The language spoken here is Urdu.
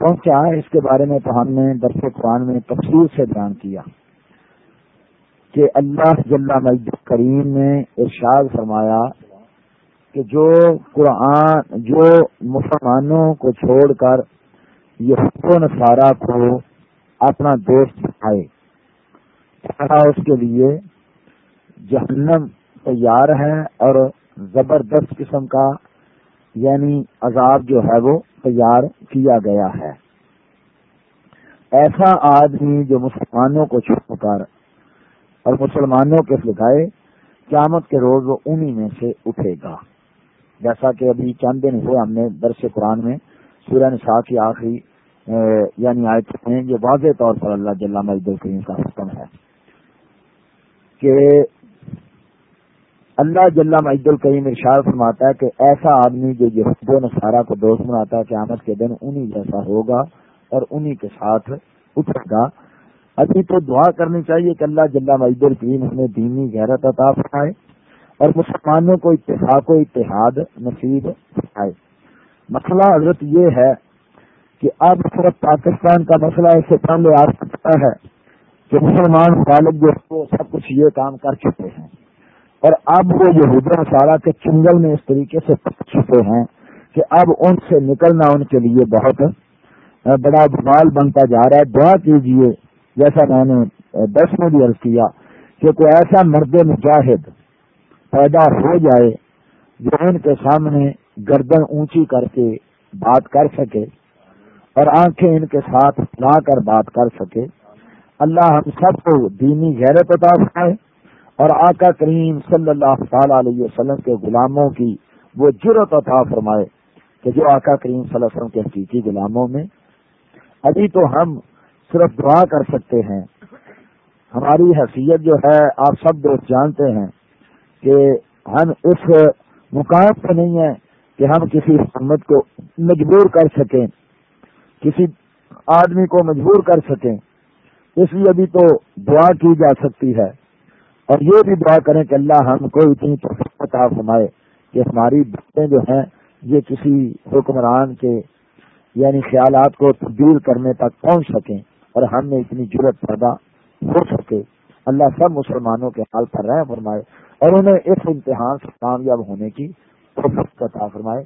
پہنچا اس کے بارے میں تو ہم نے درس قرآن میں تفصیل سے بیان کیا کہ اللہ جل مجد کریم نے ارشاد فرمایا کہ جو قرآن، جو مسلمانوں کو چھوڑ کر یہ نصارہ کو اپنا دوست دکھائے اس کے لیے جہنم تیار ہے اور زبردست قسم کا یعنی عذاب جو ہے وہ تیار کیا گیا ہے۔ ایسا آدمی جو مسلمانوں کو چھوڑ کر اور مسلمانوں کے لگائے قیامت کے روز وہ انہی میں سے اٹھے گا۔ جیسا کہ ابھی چند دن ہوئے ہم نے درس قرآن میں سورہ نساء کی آخری یعنی آئے ہیں یہ واضح طور پر اللہ جل مجد الکریم کا حکم ہے کہ اللہ جل مجد الکریم ارشاد فرماتا ہے کہ ایسا آدمی جو یہ نصارہ کو دوست بناتا ہے، قیامت کے دن انہی جیسا ہوگا اور انہی کے ساتھ اٹھے گا۔ ابھی تو دعا کرنی چاہیے کہ اللہ جل مجد الکریم ہمیں دینی غیرت عطا فرمائے اور مسلمانوں کو اتفاق و اتحاد نصیب فرمائے۔ مسئلہ حضرت یہ ہے کہ اب صرف پاکستان کا مسئلہ اس سے پہلے آ سکتا ہے کہ مسلمان خالد جو سب کچھ یہ کام کر چکے ہیں۔ اور اب وہ یہ سارا کے چنگل میں اس طریقے سے پک چکے ہیں کہ اب ان سے نکلنا ان کے لیے بہت بڑا بمال بنتا جا رہا ہے۔ دعا کیجیے، جیسا میں نے دس میں بھی عرض کیا کہ کوئی ایسا مرد مجاہد پیدا ہو جائے جو ان کے سامنے گردن اونچی کر کے بات کر سکے اور آنکھیں ان کے ساتھ لا کر بات کر سکے۔ اللہ ہم سب کو دینی غیرت عطا فرمائے۔ اور آقا کریم صلی اللہ تعالی علیہ وسلم کے غلاموں کی وہ جرت عطا فرمائے کہ جو آقا کریم صلی اللہ علیہ وسلم کے حقیقی غلاموں میں، ابھی تو ہم صرف دعا کر سکتے ہیں۔ ہماری حیثیت جو ہے، آپ سب دوست جانتے ہیں کہ ہم اس مقام پہ نہیں ہیں کہ ہم کسی حکومت کو مجبور کر سکیں، کسی آدمی کو مجبور کر سکیں۔ اس لیے ابھی تو دعا کی جا سکتی ہے۔ اور یہ بھی دعا کریں کہ اللہ ہم کو اتنی عطا فرمائے کہ ہماری باتیں جو ہیں، یہ کسی حکمران کے یعنی خیالات کو تبدیل کرنے تک پہنچ سکیں اور ہم میں اتنی ضرورت پیدا ہو سکے۔ اللہ سب مسلمانوں کے حال پر رہ فرمائے اور انہیں اس امتحان سے کامیاب ہونے کی عطا فرمائے۔